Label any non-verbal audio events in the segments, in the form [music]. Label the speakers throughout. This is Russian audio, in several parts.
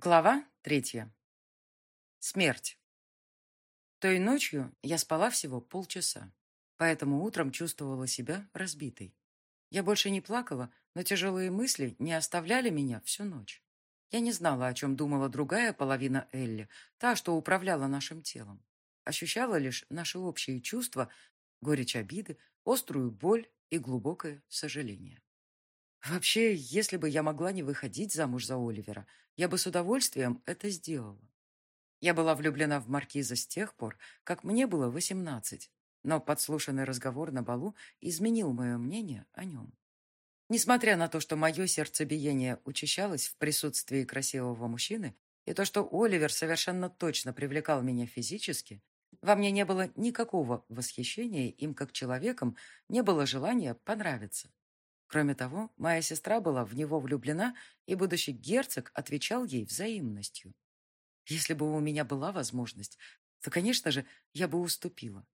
Speaker 1: Глава третья. Смерть. Той ночью я спала всего полчаса, поэтому утром чувствовала себя разбитой. Я больше не плакала, но тяжелые мысли не оставляли меня всю ночь. Я не знала, о чем думала другая половина Элли, та, что управляла нашим телом. Ощущала лишь наши общие чувства, горечь обиды, острую боль и глубокое сожаление. Вообще, если бы я могла не выходить замуж за Оливера, я бы с удовольствием это сделала. Я была влюблена в Маркиза с тех пор, как мне было восемнадцать, но подслушанный разговор на балу изменил мое мнение о нем. Несмотря на то, что мое сердцебиение учащалось в присутствии красивого мужчины, и то, что Оливер совершенно точно привлекал меня физически, во мне не было никакого восхищения им как человеком, не было желания понравиться. Кроме того, моя сестра была в него влюблена, и будущий герцог отвечал ей взаимностью. Если бы у меня была возможность, то, конечно же, я бы уступила.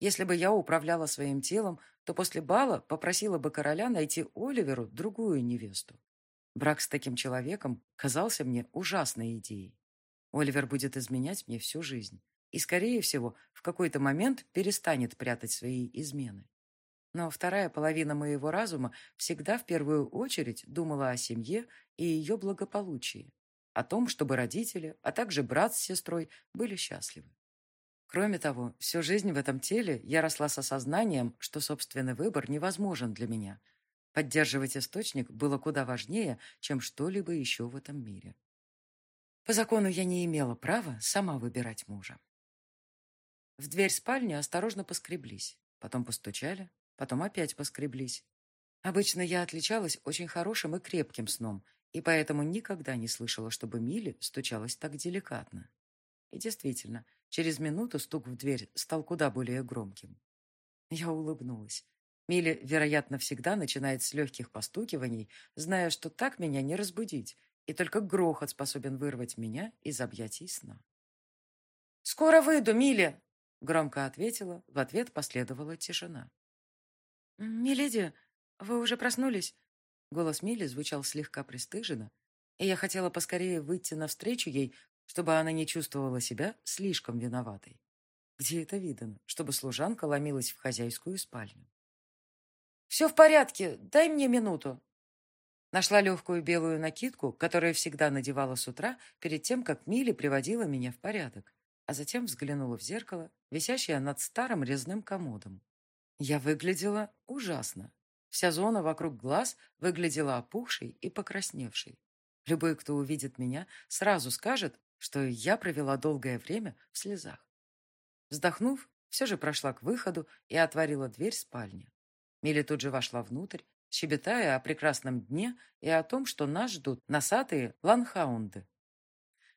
Speaker 1: Если бы я управляла своим телом, то после бала попросила бы короля найти Оливеру другую невесту. Брак с таким человеком казался мне ужасной идеей. Оливер будет изменять мне всю жизнь и, скорее всего, в какой-то момент перестанет прятать свои измены. Но вторая половина моего разума всегда в первую очередь думала о семье и ее благополучии, о том, чтобы родители, а также брат с сестрой были счастливы. Кроме того, всю жизнь в этом теле я росла с осознанием, что собственный выбор невозможен для меня. Поддерживать источник было куда важнее, чем что-либо еще в этом мире. По закону я не имела права сама выбирать мужа. В дверь спальни осторожно поскреблись, потом постучали, потом опять поскреблись. Обычно я отличалась очень хорошим и крепким сном, и поэтому никогда не слышала, чтобы Милли стучалась так деликатно. И действительно, через минуту стук в дверь стал куда более громким. Я улыбнулась. Милли, вероятно, всегда начинает с легких постукиваний, зная, что так меня не разбудить, и только грохот способен вырвать меня из объятий сна. «Скоро выйду, Милли!» — громко ответила, в ответ последовала тишина. «Миледи, вы уже проснулись?» Голос Мили звучал слегка пристыженно, и я хотела поскорее выйти навстречу ей, чтобы она не чувствовала себя слишком виноватой. Где это видано, чтобы служанка ломилась в хозяйскую спальню? «Все в порядке, дай мне минуту». Нашла легкую белую накидку, которую всегда надевала с утра, перед тем, как Милли приводила меня в порядок, а затем взглянула в зеркало, висящее над старым резным комодом. Я выглядела ужасно. Вся зона вокруг глаз выглядела опухшей и покрасневшей. Любой, кто увидит меня, сразу скажет, что я провела долгое время в слезах. Вздохнув, все же прошла к выходу и отворила дверь спальни. Милли тут же вошла внутрь, щебетая о прекрасном дне и о том, что нас ждут носатые ланхаунды.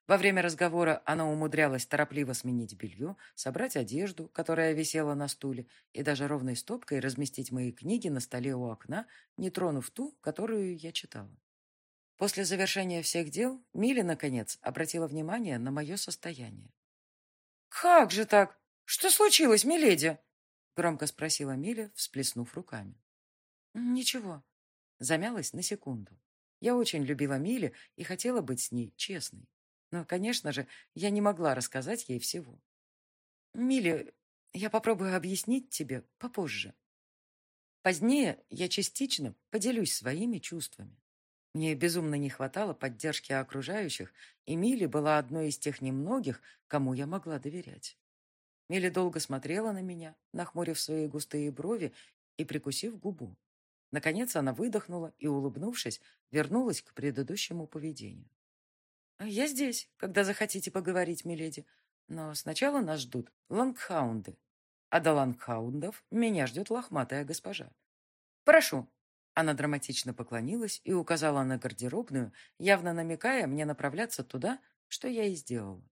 Speaker 1: Во время разговора она умудрялась торопливо сменить белье, собрать одежду, которая висела на стуле, и даже ровной стопкой разместить мои книги на столе у окна, не тронув ту, которую я читала. После завершения всех дел Миля, наконец, обратила внимание на мое состояние. «Как же так? Что случилось, миледи?» громко спросила Миля, всплеснув руками. «Ничего». Замялась на секунду. Я очень любила Миле и хотела быть с ней честной. Но, конечно же, я не могла рассказать ей всего. «Милли, я попробую объяснить тебе попозже. Позднее я частично поделюсь своими чувствами. Мне безумно не хватало поддержки окружающих, и Милли была одной из тех немногих, кому я могла доверять. Милли долго смотрела на меня, нахмурив свои густые брови и прикусив губу. Наконец она выдохнула и, улыбнувшись, вернулась к предыдущему поведению. «Я здесь, когда захотите поговорить, миледи. Но сначала нас ждут лангхаунды. А до лангхаундов меня ждет лохматая госпожа. Прошу». Она драматично поклонилась и указала на гардеробную, явно намекая мне направляться туда, что я и сделала.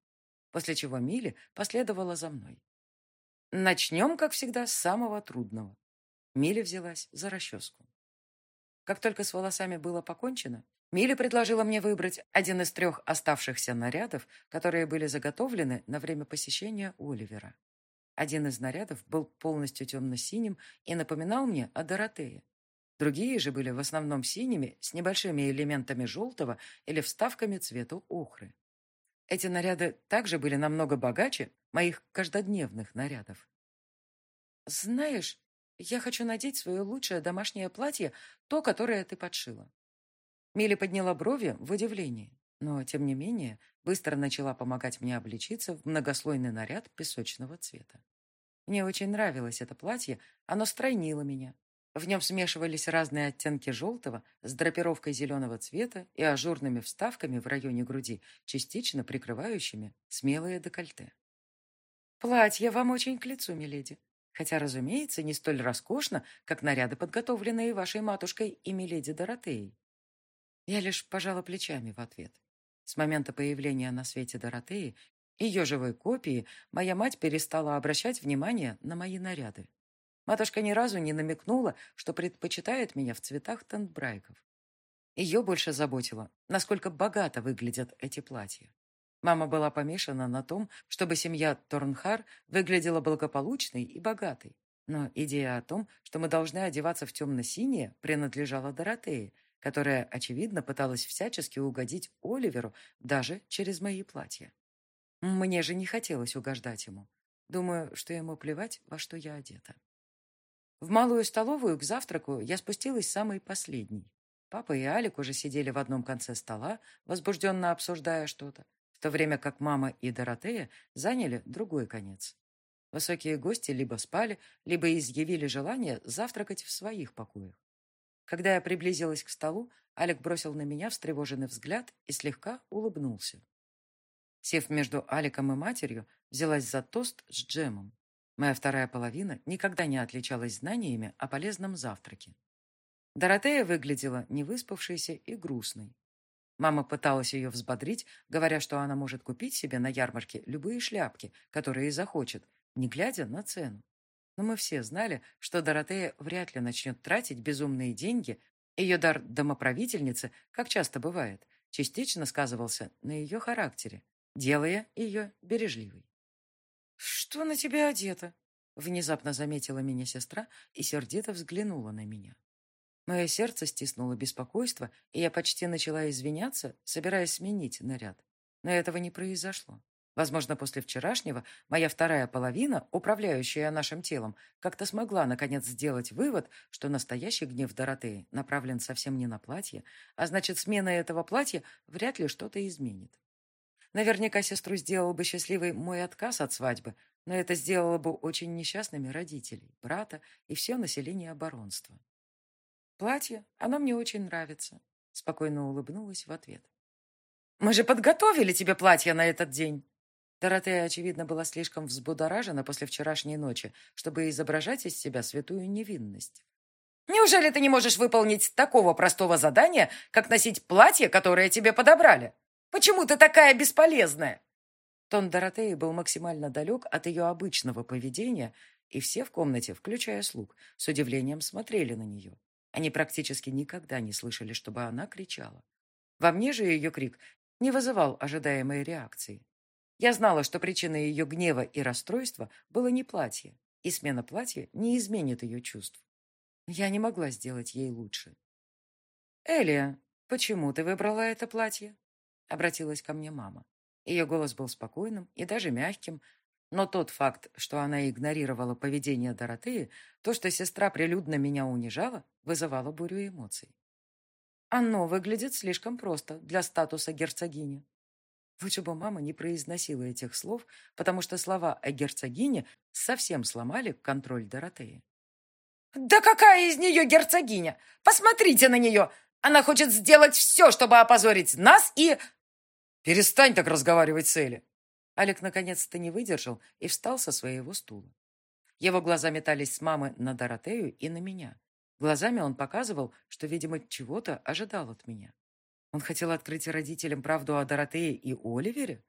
Speaker 1: После чего Милли последовала за мной. Начнем, как всегда, с самого трудного. Милли взялась за расческу. Как только с волосами было покончено, Милли предложила мне выбрать один из трех оставшихся нарядов, которые были заготовлены на время посещения Оливера. Один из нарядов был полностью темно-синим и напоминал мне о Доротее. Другие же были в основном синими, с небольшими элементами желтого или вставками цвета охры. Эти наряды также были намного богаче моих каждодневных нарядов. «Знаешь, я хочу надеть свое лучшее домашнее платье, то, которое ты подшила». Милли подняла брови в удивлении, но, тем не менее, быстро начала помогать мне облачиться в многослойный наряд песочного цвета. Мне очень нравилось это платье, оно стройнило меня, в нем смешивались разные оттенки желтого с драпировкой зеленого цвета и ажурными вставками в районе груди, частично прикрывающими смелое декольте. «Платье вам очень к лицу, миледи, хотя, разумеется, не столь роскошно, как наряды, подготовленные вашей матушкой и миледи Доротеей». Я лишь пожала плечами в ответ. С момента появления на свете Доротеи, ее живой копии, моя мать перестала обращать внимание на мои наряды. Матушка ни разу не намекнула, что предпочитает меня в цветах тентбрайков. Ее больше заботило, насколько богато выглядят эти платья. Мама была помешана на том, чтобы семья Торнхар выглядела благополучной и богатой. Но идея о том, что мы должны одеваться в темно-синее, принадлежала Доротее, которая, очевидно, пыталась всячески угодить Оливеру даже через мои платья. Мне же не хотелось угождать ему. Думаю, что ему плевать, во что я одета. В малую столовую к завтраку я спустилась самой последней. Папа и Алик уже сидели в одном конце стола, возбужденно обсуждая что-то, в то время как мама и Доротея заняли другой конец. Высокие гости либо спали, либо изъявили желание завтракать в своих покоях. Когда я приблизилась к столу, Алик бросил на меня встревоженный взгляд и слегка улыбнулся. Сев между Аликом и матерью, взялась за тост с джемом. Моя вторая половина никогда не отличалась знаниями о полезном завтраке. Доротея выглядела невыспавшейся и грустной. Мама пыталась ее взбодрить, говоря, что она может купить себе на ярмарке любые шляпки, которые захочет, не глядя на цену. Но мы все знали, что Доротея вряд ли начнет тратить безумные деньги. Ее дар домоправительницы, как часто бывает, частично сказывался на ее характере, делая ее бережливой. «Что на тебе одето?» Внезапно заметила меня сестра и сердито взглянула на меня. Мое сердце стиснуло беспокойство, и я почти начала извиняться, собираясь сменить наряд. Но этого не произошло. Возможно, после вчерашнего моя вторая половина, управляющая нашим телом, как-то смогла наконец сделать вывод, что настоящий гнев Доротеи направлен совсем не на платье, а значит, смена этого платья вряд ли что-то изменит. Наверняка сестру сделал бы счастливой мой отказ от свадьбы, но это сделало бы очень несчастными родителей, брата и все население оборонства. Платье, оно мне очень нравится, спокойно улыбнулась в ответ. Мы же подготовили тебе платье на этот день. Доротея, очевидно, была слишком взбудоражена после вчерашней ночи, чтобы изображать из себя святую невинность. «Неужели ты не можешь выполнить такого простого задания, как носить платье, которое тебе подобрали?» Почему ты такая бесполезная?» Тон Доротеи был максимально далек от ее обычного поведения, и все в комнате, включая слуг, с удивлением смотрели на нее. Они практически никогда не слышали, чтобы она кричала. Во мне же ее крик не вызывал ожидаемой реакции. Я знала, что причиной ее гнева и расстройства было не платье, и смена платья не изменит ее чувств. Я не могла сделать ей лучше. «Элия, почему ты выбрала это платье?» — обратилась ко мне мама. Ее голос был спокойным и даже мягким, но тот факт, что она игнорировала поведение Доротеи, то, что сестра прилюдно меня унижала, вызывало бурю эмоций. Оно выглядит слишком просто для статуса герцогини. Лучше бы мама не произносила этих слов, потому что слова о герцогине совсем сломали контроль Доротеи. «Да какая из нее герцогиня? Посмотрите на нее! Она хочет сделать все, чтобы опозорить нас и...» «Перестань так разговаривать с Элли!» Алик наконец-то не выдержал и встал со своего стула. Его глаза метались с мамы на Доротею и на меня. Глазами он показывал, что, видимо, чего-то ожидал от меня. Он хотел открыть родителям правду о Доротее и Оливере?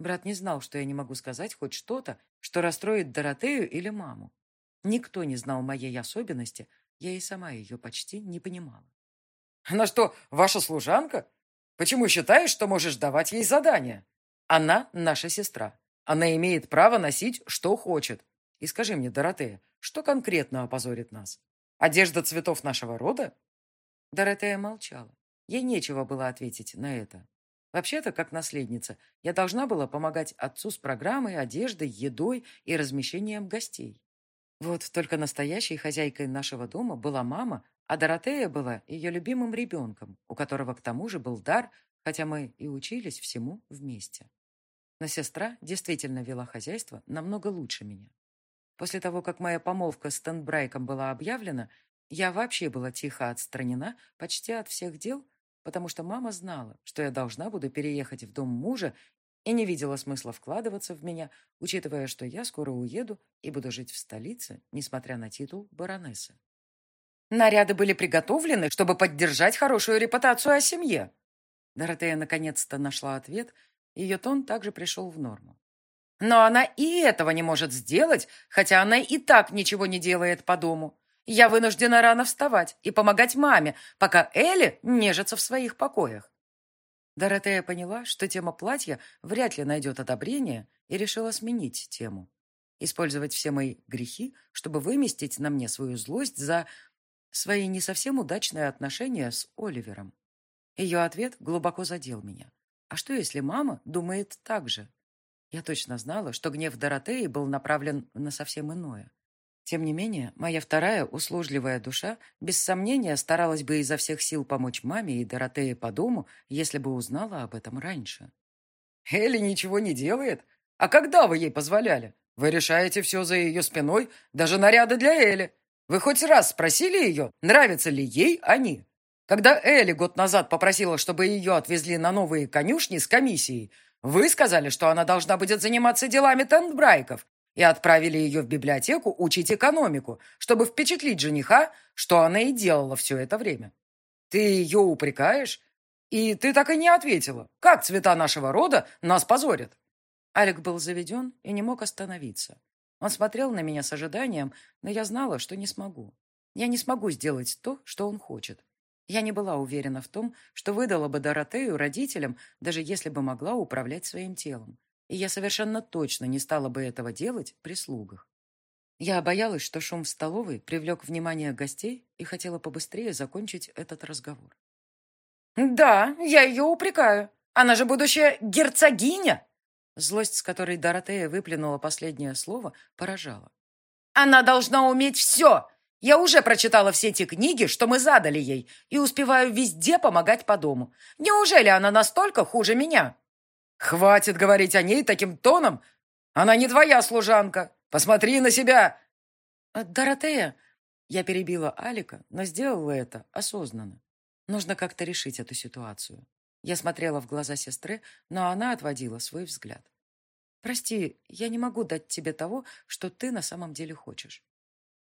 Speaker 1: Брат не знал, что я не могу сказать хоть что-то, что расстроит Доротею или маму. Никто не знал моей особенности, я и сама ее почти не понимала. «Она что, ваша служанка? Почему считаешь, что можешь давать ей задания? Она наша сестра. Она имеет право носить, что хочет. И скажи мне, Доротея, что конкретно опозорит нас? Одежда цветов нашего рода?» Доротея молчала. Ей нечего было ответить на это. Вообще-то, как наследница, я должна была помогать отцу с программой, одеждой, едой и размещением гостей. Вот только настоящей хозяйкой нашего дома была мама, а Доротея была ее любимым ребенком, у которого к тому же был дар, хотя мы и учились всему вместе. Но сестра действительно вела хозяйство намного лучше меня. После того, как моя помолвка с Тенбрайком была объявлена, я вообще была тихо отстранена почти от всех дел, потому что мама знала, что я должна буду переехать в дом мужа и не видела смысла вкладываться в меня, учитывая, что я скоро уеду и буду жить в столице, несмотря на титул баронессы. Наряды были приготовлены, чтобы поддержать хорошую репутацию о семье. Доротея наконец-то нашла ответ, ее тон также пришел в норму. Но она и этого не может сделать, хотя она и так ничего не делает по дому. Я вынуждена рано вставать и помогать маме, пока Элли нежится в своих покоях. Доротея поняла, что тема платья вряд ли найдет одобрение, и решила сменить тему. Использовать все мои грехи, чтобы выместить на мне свою злость за свои не совсем удачные отношения с Оливером. Ее ответ глубоко задел меня. А что, если мама думает так же? Я точно знала, что гнев Доротеи был направлен на совсем иное. Тем не менее, моя вторая услужливая душа без сомнения старалась бы изо всех сил помочь маме и Доротее по дому, если бы узнала об этом раньше. «Элли ничего не делает? А когда вы ей позволяли? Вы решаете все за ее спиной, даже наряды для Элли. Вы хоть раз спросили ее, нравятся ли ей они? Когда Элли год назад попросила, чтобы ее отвезли на новые конюшни с комиссией, вы сказали, что она должна будет заниматься делами Тенбрайков, и отправили ее в библиотеку учить экономику, чтобы впечатлить жениха, что она и делала все это время. Ты ее упрекаешь? И ты так и не ответила. Как цвета нашего рода нас позорят?» Алик был заведен и не мог остановиться. Он смотрел на меня с ожиданием, но я знала, что не смогу. Я не смогу сделать то, что он хочет. Я не была уверена в том, что выдала бы Доротею родителям, даже если бы могла управлять своим телом и я совершенно точно не стала бы этого делать при слугах. Я боялась, что шум в столовой привлек внимание гостей и хотела побыстрее закончить этот разговор. «Да, я ее упрекаю. Она же будущая герцогиня!» Злость, с которой Доротея выплюнула последнее слово, поражала. «Она должна уметь все! Я уже прочитала все те книги, что мы задали ей, и успеваю везде помогать по дому. Неужели она настолько хуже меня?» «Хватит говорить о ней таким тоном! Она не твоя служанка! Посмотри на себя!» «Э, «Доротея!» Я перебила Алика, но сделала это осознанно. Нужно как-то решить эту ситуацию. Я смотрела в глаза сестры, но она отводила свой взгляд. «Прости, я не могу дать тебе того, что ты на самом деле хочешь.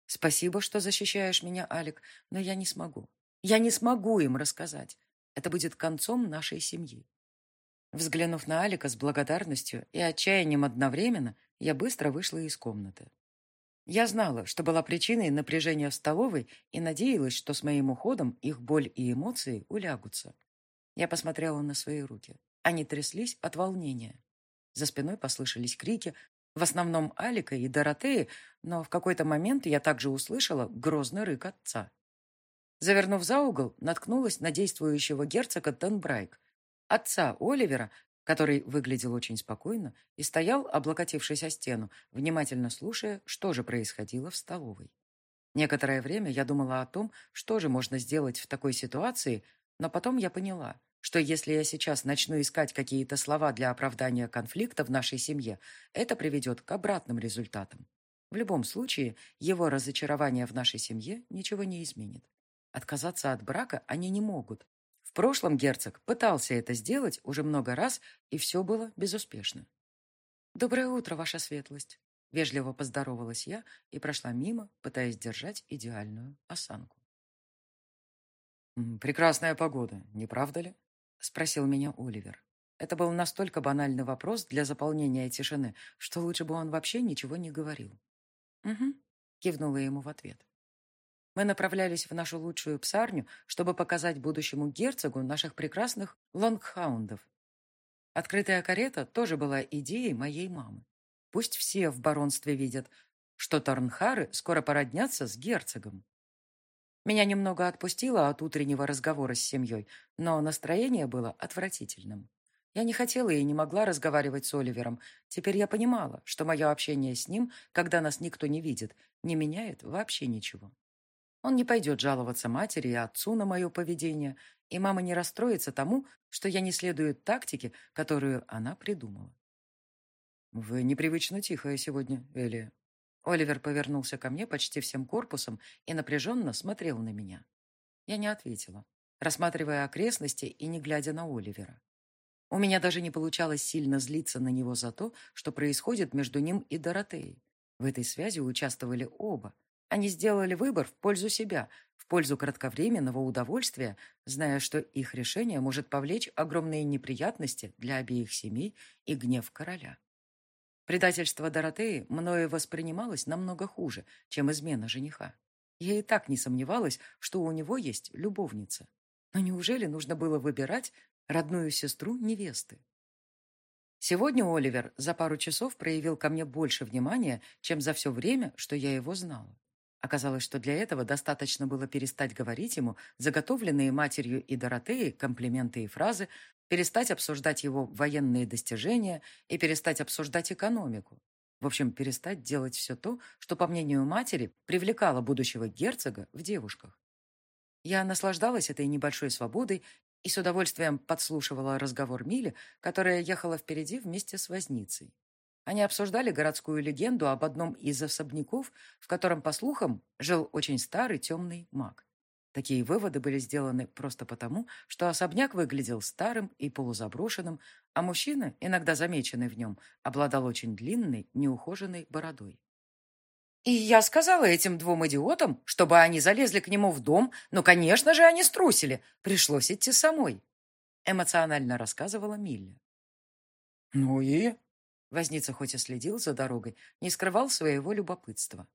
Speaker 1: Спасибо, что защищаешь меня, Алик, но я не смогу. Я не смогу им рассказать. Это будет концом нашей семьи. Взглянув на Алика с благодарностью и отчаянием одновременно, я быстро вышла из комнаты. Я знала, что была причиной напряжения в столовой и надеялась, что с моим уходом их боль и эмоции улягутся. Я посмотрела на свои руки. Они тряслись от волнения. За спиной послышались крики, в основном Алика и Доротеи, но в какой-то момент я также услышала грозный рык отца. Завернув за угол, наткнулась на действующего герцога Тенбрайк, отца Оливера, который выглядел очень спокойно и стоял, облокотившись о стену, внимательно слушая, что же происходило в столовой. Некоторое время я думала о том, что же можно сделать в такой ситуации, но потом я поняла, что если я сейчас начну искать какие-то слова для оправдания конфликта в нашей семье, это приведет к обратным результатам. В любом случае, его разочарование в нашей семье ничего не изменит. Отказаться от брака они не могут, прошлом герцог пытался это сделать уже много раз, и все было безуспешно. «Доброе утро, ваша светлость!» Вежливо поздоровалась я и прошла мимо, пытаясь держать идеальную осанку.
Speaker 2: «Прекрасная погода, не правда ли?» — спросил меня Оливер. Это был настолько банальный вопрос для заполнения тишины, что лучше бы он вообще ничего не говорил.
Speaker 1: «Угу», — кивнула ему в ответ. Мы направлялись в нашу лучшую псарню, чтобы показать будущему герцогу наших прекрасных лонгхаундов. Открытая карета тоже была идеей моей мамы. Пусть все в баронстве видят, что Торнхары скоро породнятся с герцогом. Меня немного отпустило от утреннего разговора с семьей, но настроение было отвратительным. Я не хотела и не могла разговаривать с Оливером. Теперь я понимала, что мое общение с ним, когда нас никто не видит, не меняет вообще ничего. Он не пойдет жаловаться матери и отцу на мое поведение, и мама не расстроится тому, что я не следую тактике, которую она придумала. «Вы непривычно тихая сегодня, Элия». Оливер повернулся ко мне почти всем корпусом и напряженно смотрел на меня. Я не ответила, рассматривая окрестности и не глядя на Оливера. У меня даже не получалось сильно злиться на него за то, что происходит между ним и Доротеей. В этой связи участвовали оба. Они сделали выбор в пользу себя, в пользу кратковременного удовольствия, зная, что их решение может повлечь огромные неприятности для обеих семей и гнев короля. Предательство Доротеи мною воспринималось намного хуже, чем измена жениха. Я и так не сомневалась, что у него есть любовница. Но неужели нужно было выбирать родную сестру невесты. Сегодня Оливер за пару часов проявил ко мне больше внимания, чем за все время, что я его знала. Оказалось, что для этого достаточно было перестать говорить ему заготовленные матерью и Доротеей комплименты и фразы, перестать обсуждать его военные достижения и перестать обсуждать экономику. В общем, перестать делать все то, что, по мнению матери, привлекало будущего герцога в девушках. Я наслаждалась этой небольшой свободой и с удовольствием подслушивала разговор Мили, которая ехала впереди вместе с возницей. Они обсуждали городскую легенду об одном из особняков, в котором, по слухам, жил очень старый темный маг. Такие выводы были сделаны просто потому, что особняк выглядел старым и полузаброшенным, а мужчина, иногда замеченный в нем, обладал очень длинной, неухоженной бородой. И я сказала этим двум идиотам, чтобы они залезли к нему в дом, но, конечно же, они струсили. Пришлось идти самой. Эмоционально рассказывала Милли.
Speaker 2: «Ну и?»
Speaker 1: Возница хоть и следил за дорогой, не скрывал своего любопытства.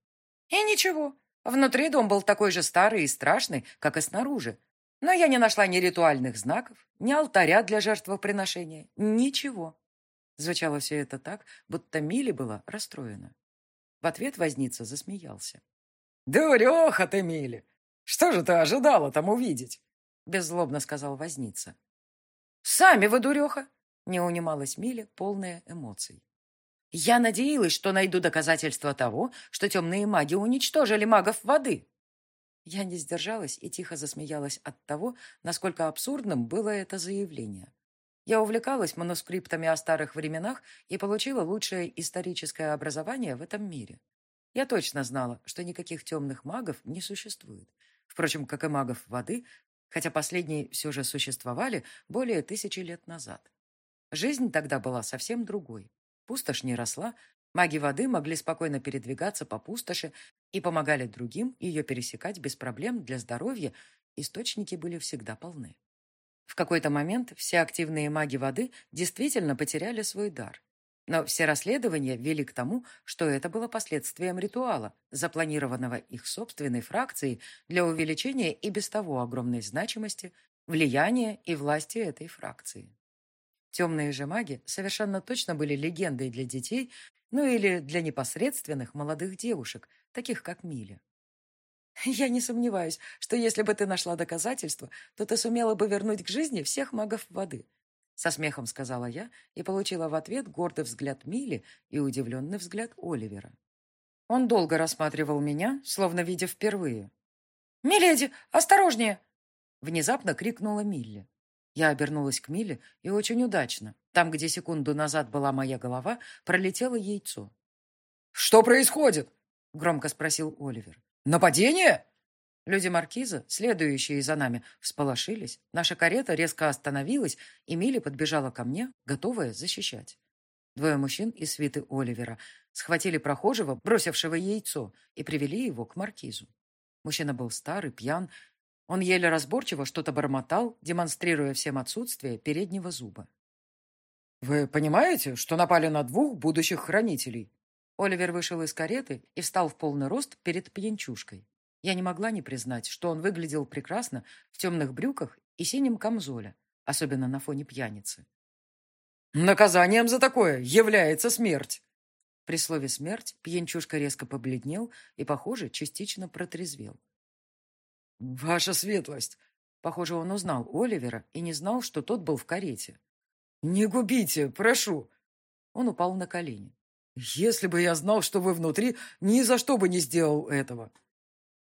Speaker 1: «И ничего. Внутри дом был такой же старый и страшный, как и снаружи. Но я не нашла ни ритуальных знаков, ни алтаря для жертвоприношения. Ничего». Звучало все это так, будто Милли была расстроена. В ответ возница засмеялся.
Speaker 2: «Дуреха ты, Мили! Что же ты ожидала там увидеть?»
Speaker 1: Беззлобно сказал возница. «Сами вы дуреха!» Не унималась Миля, полная эмоций. «Я надеялась, что найду доказательства того, что темные маги уничтожили магов воды!» Я не сдержалась и тихо засмеялась от того, насколько абсурдным было это заявление. Я увлекалась манускриптами о старых временах и получила лучшее историческое образование в этом мире. Я точно знала, что никаких темных магов не существует. Впрочем, как и магов воды, хотя последние все же существовали более тысячи лет назад. Жизнь тогда была совсем другой. Пустошь не росла, маги воды могли спокойно передвигаться по пустоши и помогали другим ее пересекать без проблем для здоровья, источники были всегда полны. В какой-то момент все активные маги воды действительно потеряли свой дар. Но все расследования вели к тому, что это было последствием ритуала, запланированного их собственной фракцией для увеличения и без того огромной значимости, влияния и власти этой фракции. Темные же маги совершенно точно были легендой для детей, ну или для непосредственных молодых девушек, таких как Миля. [laughs] Я не сомневаюсь, что если бы ты нашла доказательства, то ты сумела бы вернуть к жизни всех магов воды. Со смехом сказала я и получила в ответ гордый взгляд Мили и удивленный взгляд Оливера. Он долго рассматривал меня, словно видя впервые. «Миледи, осторожнее!» Внезапно крикнула Милли. Я обернулась к Миле и очень удачно. Там, где секунду назад была моя голова, пролетело яйцо.
Speaker 2: «Что происходит?»
Speaker 1: — громко спросил Оливер.
Speaker 2: «Нападение?»
Speaker 1: Люди Маркиза, следующие за нами, всполошились. Наша карета резко остановилась, и Милли подбежала ко мне, готовая защищать. Двое мужчин из свиты Оливера схватили прохожего, бросившего яйцо, и привели его к Маркизу. Мужчина был старый, пьян. Он еле разборчиво что-то бормотал, демонстрируя всем отсутствие переднего зуба.
Speaker 2: «Вы понимаете, что напали на двух будущих хранителей?»
Speaker 1: Оливер вышел из кареты и встал в полный рост перед пьянчушкой. Я не могла не признать, что он выглядел прекрасно в темных брюках и синем камзоле, особенно на фоне пьяницы.
Speaker 2: «Наказанием за такое является смерть!»
Speaker 1: При слове «смерть» пьянчушка резко побледнел и, похоже, частично протрезвел.
Speaker 2: Ваша светлость. Похоже, он узнал Оливера и не знал, что тот был в карете. Не губите, прошу. Он упал на колени. Если бы я знал, что вы внутри, ни за что бы не сделал этого.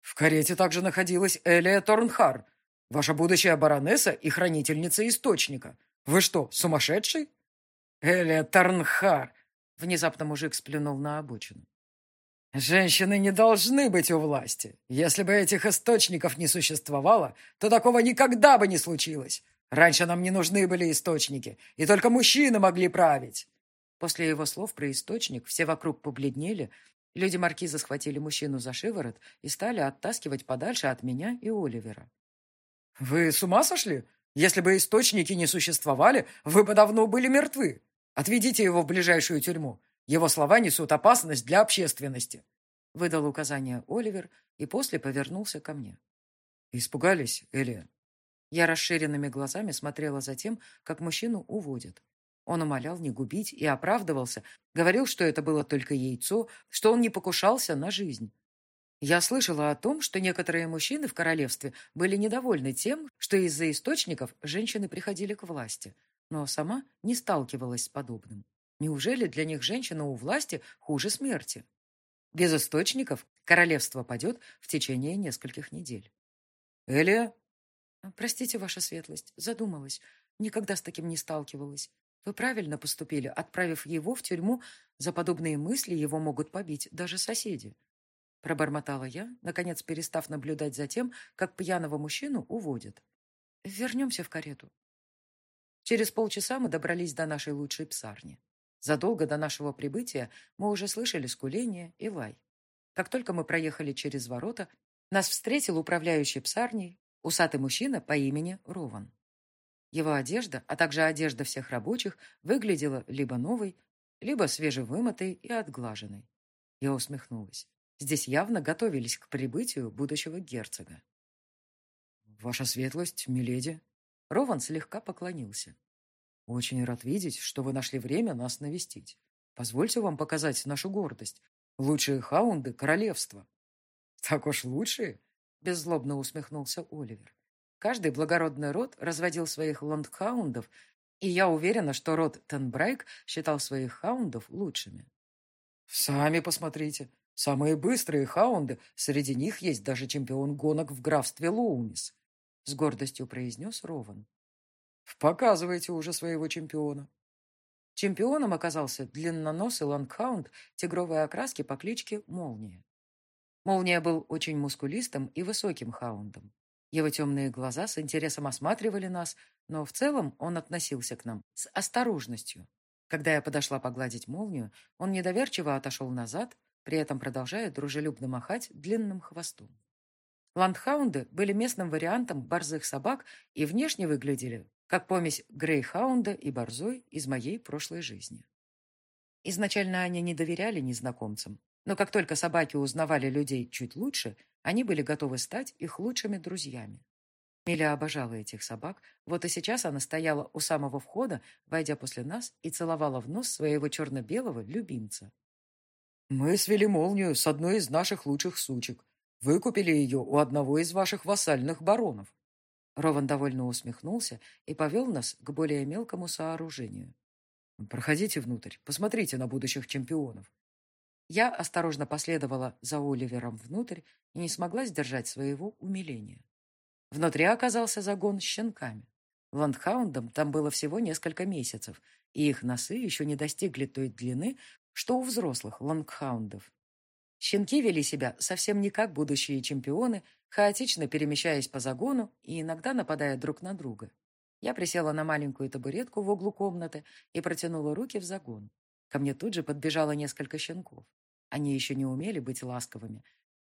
Speaker 2: В карете также находилась Элия Торнхар, ваша будущая баронесса и хранительница источника. Вы что, сумасшедший? Элия Торнхар! Внезапно мужик сплюнул на обочину. Женщины не должны быть у власти. Если бы этих источников не существовало, то такого никогда бы не случилось. Раньше нам не нужны были источники, и только мужчины могли править. После его слов про источник все вокруг побледнели, люди маркиза схватили мужчину за шиворот и стали оттаскивать подальше от меня и Оливера. «Вы с ума сошли? Если бы источники не существовали, вы бы давно были мертвы. Отведите его в ближайшую тюрьму. Его слова несут опасность для общественности», — выдал указание Оливер и после повернулся ко мне. «Испугались, Элия?» Я расширенными глазами смотрела за тем, как мужчину уводят. Он умолял не губить и оправдывался, говорил, что это было только яйцо, что он не покушался на жизнь. Я слышала о том, что некоторые мужчины в королевстве были недовольны тем, что из-за источников женщины приходили к власти, но сама не сталкивалась с подобным. Неужели для них женщина у власти хуже смерти? Без источников королевство падет в течение нескольких недель. Элия? Простите, ваша светлость, задумалась. Никогда с таким не сталкивалась. Вы правильно поступили, отправив его в тюрьму. За подобные мысли его могут побить даже соседи. Пробормотала я, наконец перестав наблюдать за тем, как пьяного мужчину уводят. Вернемся в карету. Через полчаса мы добрались до нашей лучшей псарни. Задолго до нашего прибытия мы уже слышали скуление и лай. Как только мы проехали через ворота, нас встретил управляющий псарней, усатый мужчина по имени Рован. Его одежда, а также одежда всех рабочих, выглядела либо новой, либо свежевымытой и отглаженной. Я усмехнулась. Здесь явно готовились к прибытию будущего герцога. «Ваша светлость, миледи!» Рован слегка поклонился. Очень рад видеть, что вы нашли время нас навестить. Позвольте вам показать нашу гордость. Лучшие хаунды королевства. Так уж лучшие? Беззлобно усмехнулся Оливер. Каждый благородный род разводил своих ландхаундов, и я уверена, что род Тенбрайк считал своих хаундов лучшими. Сами посмотрите. Самые быстрые хаунды, среди них есть даже чемпион гонок в графстве Лоумис, с гордостью произнес Рован. Показывайте уже своего чемпиона. Чемпионом оказался длинноносый лангхаунд тигровой окраски по кличке Молния. Молния был очень мускулистым и высоким хаундом. Его темные глаза с интересом осматривали нас, но в целом он относился к нам с осторожностью. Когда я подошла погладить молнию, он недоверчиво отошел назад, при этом продолжая дружелюбно махать длинным хвостом. Ландхаунды были местным вариантом борзых собак и внешне выглядели как помесь грейхаунда и борзой из моей прошлой жизни. Изначально они не доверяли незнакомцам, но как только собаки узнавали людей чуть лучше, они были готовы стать их лучшими друзьями. Миля обожала этих собак, вот и сейчас она стояла у самого входа, войдя после нас, и целовала в нос своего черно-белого любимца. «Мы свели молнию с одной из наших лучших сучек. Выкупили ее у одного из ваших вассальных баронов. Рован довольно усмехнулся и повел нас к более мелкому сооружению. «Проходите внутрь, посмотрите на будущих чемпионов». Я осторожно последовала за Оливером внутрь и не смогла сдержать своего умиления. Внутри оказался загон с щенками. Ландхаундам там было всего несколько месяцев, и их носы еще не достигли той длины, что у взрослых лангхаундов. Щенки вели себя совсем не как будущие чемпионы, хаотично перемещаясь по загону и иногда нападая друг на друга. Я присела на маленькую табуретку в углу комнаты и протянула руки в загон. Ко мне тут же подбежало несколько щенков. Они еще не умели быть ласковыми.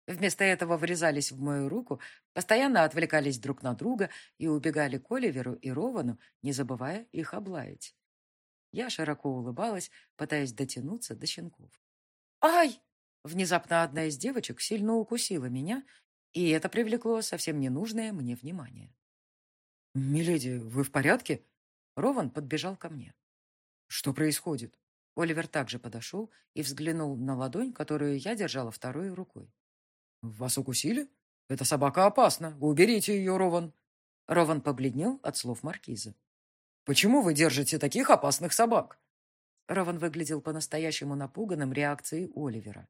Speaker 2: Вместо этого врезались в мою руку, постоянно отвлекались друг на друга и убегали к Оливеру и Ровану, не забывая их облаять. Я широко улыбалась, пытаясь дотянуться до щенков. «Ай!» Внезапно одна из девочек сильно укусила меня, и это привлекло совсем ненужное мне внимание. «Миледи, вы в порядке?» Рован подбежал ко мне. «Что происходит?» Оливер также подошел и взглянул на ладонь, которую я держала второй рукой. «Вас укусили?» «Эта собака опасна. Уберите ее, Рован». Рован побледнел от слов маркиза. «Почему вы держите таких опасных собак?»
Speaker 1: Рован выглядел по-настоящему напуганным реакцией Оливера.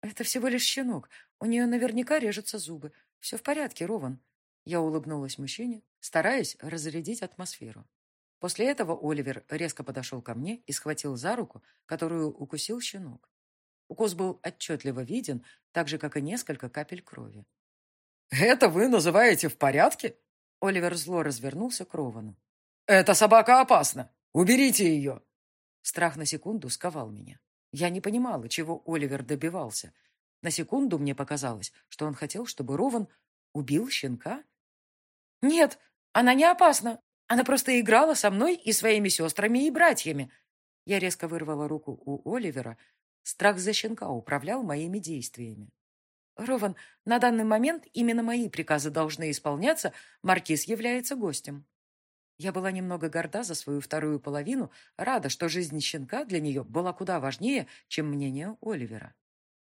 Speaker 1: «Это всего лишь щенок. У нее наверняка режутся зубы. Все в порядке, Рован». Я улыбнулась мужчине, стараясь разрядить атмосферу. После этого Оливер резко подошел ко мне и схватил за руку, которую укусил щенок. Укус был отчетливо виден, так же, как и несколько капель крови.
Speaker 2: «Это вы называете в порядке?»
Speaker 1: Оливер зло развернулся к Ровану.
Speaker 2: «Эта собака опасна! Уберите ее!»
Speaker 1: Страх на секунду сковал меня. Я не понимала, чего Оливер добивался. На секунду мне показалось, что он хотел, чтобы Рован убил щенка. «Нет, она не опасна. Она просто играла со мной и своими сестрами и братьями». Я резко вырвала руку у Оливера. Страх за щенка управлял моими действиями. «Рован, на данный момент именно мои приказы должны исполняться. Маркиз является гостем». Я была немного горда за свою вторую половину, рада, что жизнь щенка для нее была куда важнее, чем мнение Оливера.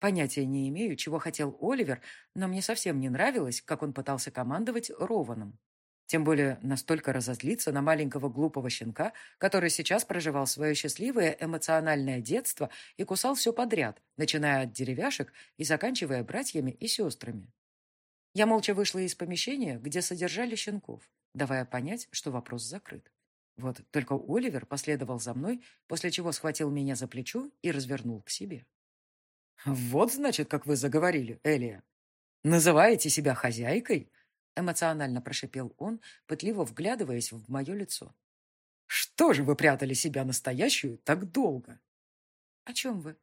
Speaker 1: Понятия не имею, чего хотел Оливер, но мне совсем не нравилось, как он пытался командовать Рованом. Тем более настолько разозлиться на маленького глупого щенка, который сейчас проживал свое счастливое эмоциональное детство и кусал все подряд, начиная от деревяшек и заканчивая братьями и сестрами. Я молча вышла из помещения, где содержали щенков давая понять, что вопрос закрыт. Вот только Оливер последовал за мной, после чего схватил меня за плечо и развернул к себе.
Speaker 2: «Вот, значит, как вы заговорили, Элия. Называете себя хозяйкой?» Эмоционально прошипел он, пытливо вглядываясь в мое лицо. «Что же вы прятали себя настоящую так долго?»
Speaker 1: «О чем вы?»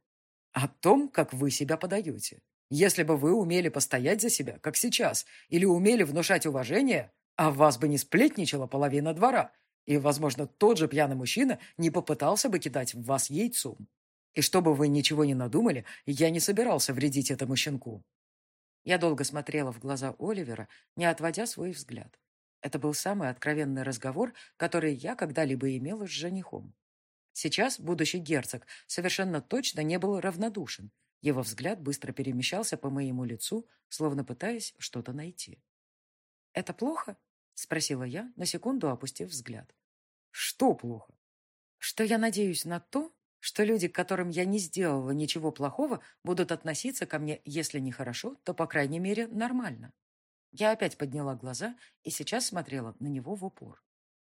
Speaker 2: «О том, как вы себя подаете. Если бы вы умели постоять за себя, как сейчас, или умели внушать уважение, а в вас бы не сплетничала половина двора, и, возможно, тот же пьяный мужчина не попытался бы кидать в вас яйцом. И чтобы вы ничего не надумали, я не собирался вредить этому щенку.
Speaker 1: Я долго смотрела в глаза Оливера, не отводя свой взгляд. Это был самый откровенный разговор, который я когда-либо имела с женихом. Сейчас будущий герцог совершенно точно не был равнодушен. Его взгляд быстро перемещался по моему лицу, словно пытаясь что-то найти. «Это плохо?» — спросила я, на секунду опустив взгляд.
Speaker 2: «Что плохо?»
Speaker 1: «Что я надеюсь на то, что люди, к которым я не сделала ничего плохого, будут относиться ко мне, если не хорошо, то, по крайней мере, нормально». Я опять подняла глаза и сейчас смотрела на него в упор.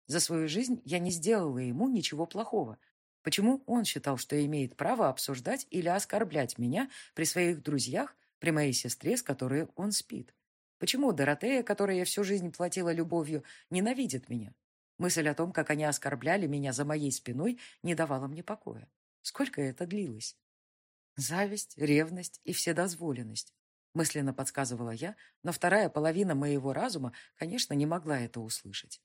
Speaker 1: За свою жизнь я не сделала ему ничего плохого. Почему он считал, что имеет право обсуждать или оскорблять меня при своих друзьях, при моей сестре, с которой он спит? Почему Доротея, которой я всю жизнь платила любовью, ненавидит меня? Мысль о том, как они оскорбляли меня за моей спиной, не давала мне покоя. Сколько это длилось? Зависть, ревность и вседозволенность. Мысленно подсказывала я, но вторая половина моего разума, конечно, не могла это услышать.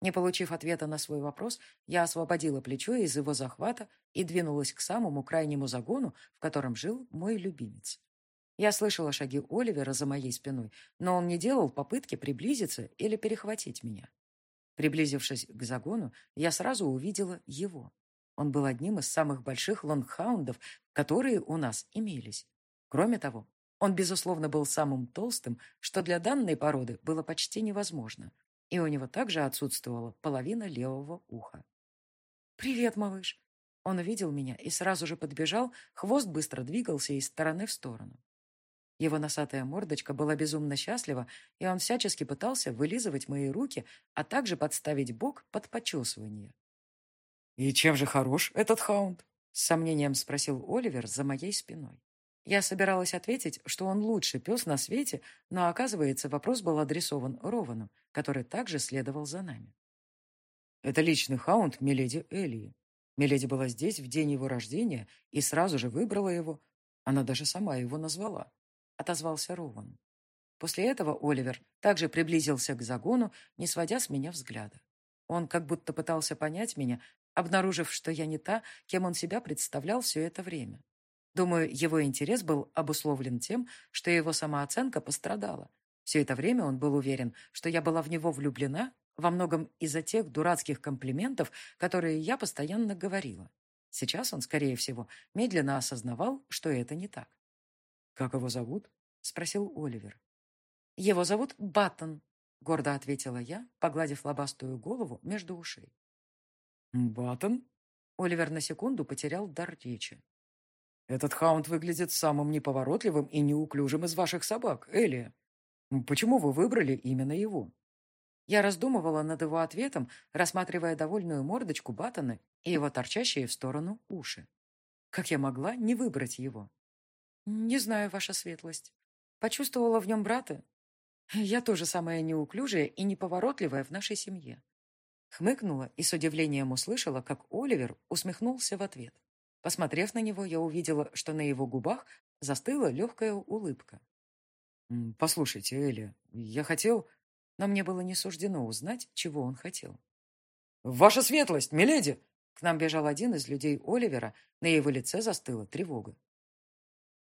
Speaker 1: Не получив ответа на свой вопрос, я освободила плечо из его захвата и двинулась к самому крайнему загону, в котором жил мой любимец. Я слышала шаги Оливера за моей спиной, но он не делал попытки приблизиться или перехватить меня. Приблизившись к загону, я сразу увидела его. Он был одним из самых больших лонгхаундов, которые у нас имелись. Кроме того, он, безусловно, был самым толстым, что для данной породы было почти невозможно, и у него также отсутствовала половина левого уха. «Привет, малыш!» Он увидел меня и сразу же подбежал, хвост быстро двигался из стороны в сторону. Его носатая мордочка была безумно счастлива, и он всячески пытался вылизывать мои руки, а также подставить бок под почесывание.
Speaker 2: «И чем же хорош этот хаунд?»
Speaker 1: — с сомнением спросил Оливер за моей спиной. Я собиралась ответить, что он лучший пес на свете, но, оказывается, вопрос был адресован Ровану, который также следовал за нами.
Speaker 2: «Это личный хаунд Миледи Элии. Миледи была здесь в день его рождения и сразу же выбрала его. Она даже сама его назвала отозвался Роуэн. После этого Оливер также приблизился к загону, не сводя с меня взгляда. Он как будто пытался понять меня, обнаружив, что я не та, кем он себя представлял все это время. Думаю, его интерес был обусловлен тем, что его самооценка пострадала. Все это время он был уверен, что я была в него влюблена во многом из-за тех дурацких комплиментов, которые я постоянно говорила. Сейчас он, скорее всего, медленно осознавал, что это не так. «Как его зовут?»
Speaker 1: — спросил Оливер. Его зовут Баттон, гордо ответила я, погладив лобастую голову между ушей.
Speaker 2: Баттон?
Speaker 1: Оливер на секунду потерял дар речи.
Speaker 2: Этот хаунд выглядит самым неповоротливым и неуклюжим из ваших собак, Элия. Почему вы выбрали именно его?
Speaker 1: Я раздумывала над его ответом, рассматривая довольную мордочку Баттона и его торчащие в сторону уши. Как я могла не выбрать его? Не знаю, ваша светлость. Почувствовала в нем брата. Я тоже самая неуклюжая и неповоротливая в нашей семье. Хмыкнула и с удивлением услышала, как Оливер усмехнулся в ответ. Посмотрев на него, я увидела, что на его губах застыла легкая улыбка.
Speaker 2: «Послушайте, Элли, я хотел...»
Speaker 1: Но мне было не суждено узнать, чего он хотел.
Speaker 2: «Ваша светлость, миледи!»
Speaker 1: К нам бежал один из людей Оливера, на его лице застыла тревога.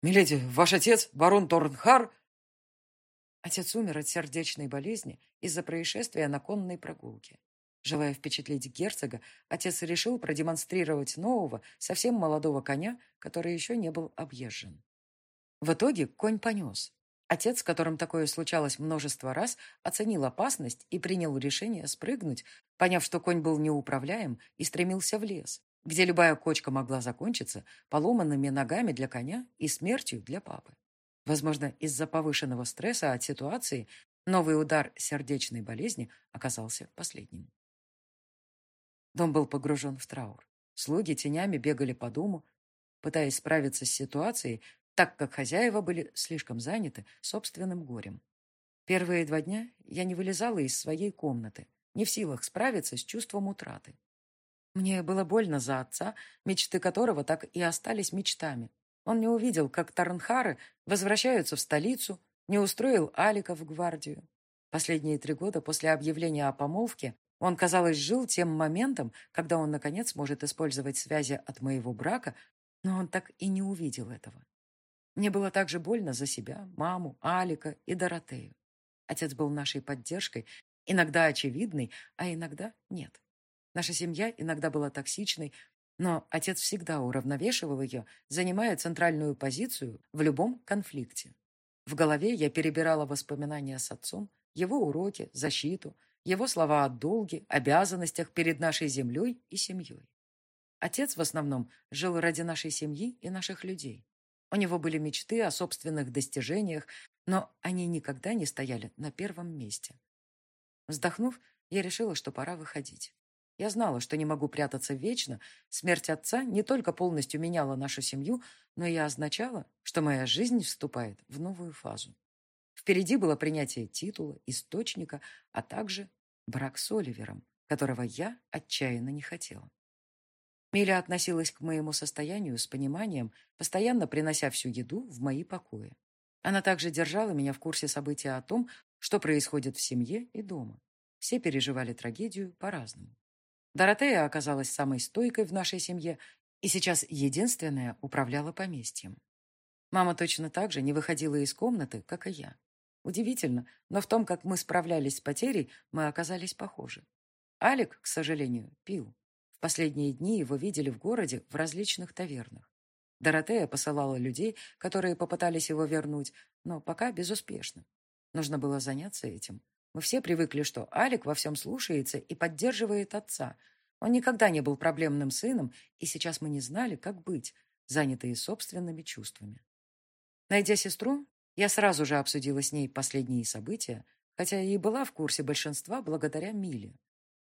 Speaker 2: «Миледи, ваш отец, барон Торнхар...»
Speaker 1: Отец умер от сердечной болезни из-за происшествия на конной прогулке. Желая впечатлить герцога, отец решил продемонстрировать нового, совсем молодого коня, который еще не был объезжен. В итоге конь понес. Отец, с которым такое случалось множество раз, оценил опасность и принял решение спрыгнуть, поняв, что конь был неуправляем и стремился в лес, где любая кочка могла закончиться поломанными ногами для коня и смертью для папы. Возможно, из-за повышенного стресса от ситуации новый удар сердечной болезни оказался последним. Дом был погружен в траур. Слуги тенями бегали по дому, пытаясь справиться с ситуацией, так как хозяева были слишком заняты собственным горем. Первые два дня я не вылезала из своей комнаты, не в силах справиться с чувством утраты. Мне было больно за отца, мечты которого так и остались мечтами. Он не увидел, как Тарнхары возвращаются в столицу, не устроил Алика в гвардию. Последние три года после объявления о помолвке он, казалось, жил тем моментом, когда он, наконец, может использовать связи от моего брака, но он так и не увидел этого. Мне было также больно за себя, маму, Алика и Доротею. Отец был нашей поддержкой, иногда очевидной, а иногда нет. Наша семья иногда была токсичной, но отец всегда уравновешивал ее, занимая центральную позицию в любом конфликте. В голове я перебирала воспоминания с отцом, его уроки, защиту, его слова о долге, обязанностях перед нашей землей и семьей. Отец в основном жил ради нашей семьи и наших людей. У него были мечты о собственных достижениях, но они никогда не стояли на первом месте. Вздохнув, я решила, что пора выходить. Я знала, что не могу прятаться вечно. Смерть отца не только полностью меняла нашу семью, но и означала, что моя жизнь вступает в новую фазу. Впереди было принятие титула, источника, а также Брак с Оливером, которого я отчаянно не хотела. Миля относилась к моему состоянию с пониманием, постоянно принося всю еду в мои покои. Она также держала меня в курсе событий о том, что происходит в семье и дома. Все переживали трагедию по-разному. Доротея оказалась самой стойкой в нашей семье и сейчас единственная управляла поместьем. Мама точно так же не выходила из комнаты, как и я. Удивительно, но в том, как мы справлялись с потерей, мы оказались похожи. Алик, к сожалению, пил. В последние дни его видели в городе в различных тавернах. Доротея посылала людей, которые попытались его вернуть, но пока безуспешно. Нужно было заняться этим. Мы все привыкли, что Алик во всем слушается и поддерживает отца. Он никогда не был проблемным сыном, и сейчас мы не знали, как быть, занятые собственными чувствами. Найдя сестру, я сразу же обсудила с ней последние события, хотя и была в курсе большинства благодаря Миле.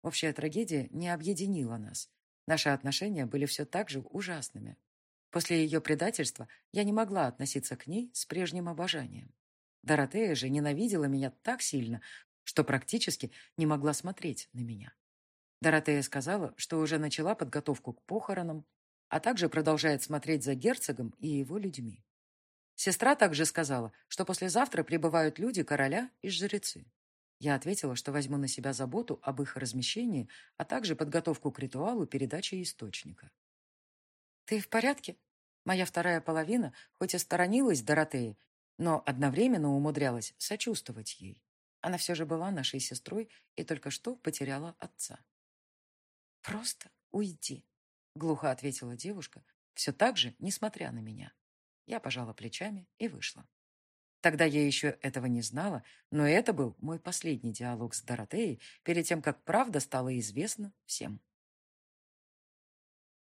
Speaker 1: Общая трагедия не объединила нас. Наши отношения были все так же ужасными. После ее предательства я не могла относиться к ней с прежним обожанием. Доротея же ненавидела меня так сильно, что практически не могла смотреть на меня. Доротея сказала, что уже начала подготовку к похоронам, а также продолжает смотреть за герцогом и его людьми. Сестра также сказала, что послезавтра прибывают люди короля и жрецы. Я ответила, что возьму на себя заботу об их размещении, а также подготовку к ритуалу передачи источника. «Ты в порядке?» Моя вторая половина, хоть и сторонилась Доротеи, но одновременно умудрялась сочувствовать ей. Она все же была нашей сестрой и только что потеряла отца. «Просто уйди», — глухо ответила девушка, все так же, несмотря на меня. Я пожала плечами и вышла. Тогда я еще этого не знала, но это был мой последний диалог с Доротеей перед тем, как правда стала известна всем.